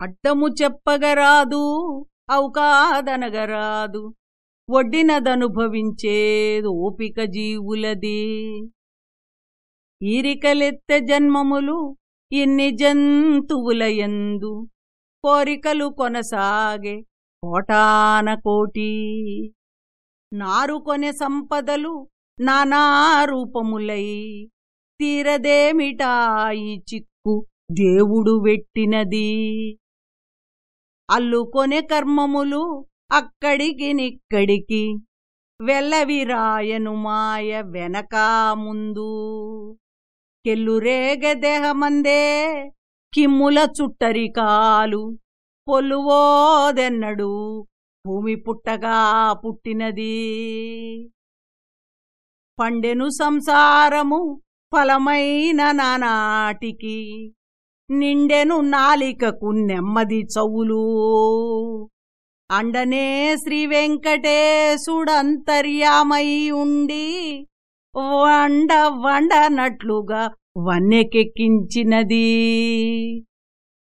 అడ్డము చెప్పగరాదు అవుకాదనగరాదు. వడ్డినదనుభవించేది ఓపిక జీవులది. ఈరికలెత్త జన్మములు ఇన్ని జంతువులయందు. కోరికలు కొనసాగే కోటాన కోటి. నారు కొనే సంపదలు నానారూపములై తీరదేమిటాయి చిక్కు దేవుడు వెట్టినది? అల్లుకొనే కర్మములు అక్కడికి నిక్కడికి. వెల్లవిరాయను మాయ వెనకా ముందు. కెల్లురేగ దేహమందే కిమ్ముల చుట్టరికాలు పొలువోదెన్నడు భూమి పుట్టగా పుట్టినది. పండెను సంసారము ఫలమైన నానాటికి. నిండెను నాలికకు నెమ్మది చవులు. అండనే శ్రీవెంకటేశుడంతర్యామై ఉండి వండ వండనట్లుగా వన్నెకెక్కించినది.